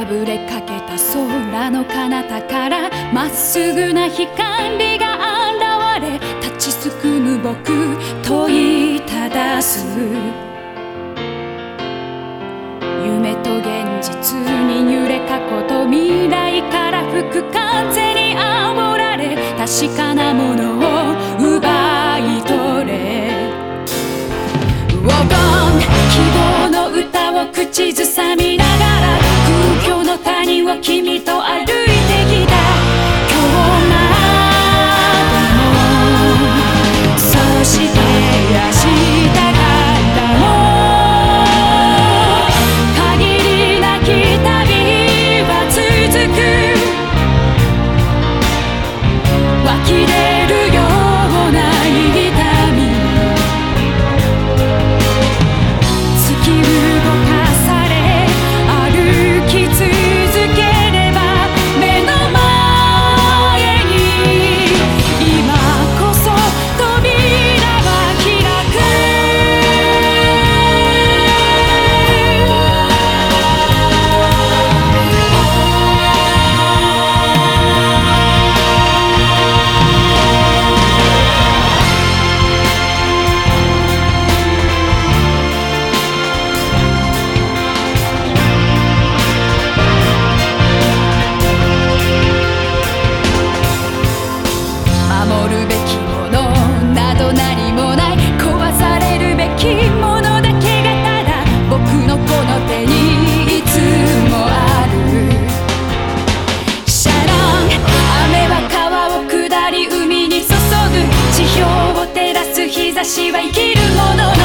破れかけた空の彼方からまっすぐな光が現れ立ちすくむ僕問いただす夢と現実に揺れかこと未来から吹く風に煽られ確かなものを奪い取れ。黄金希望の歌を口ずさみな何を君と私は生きるもの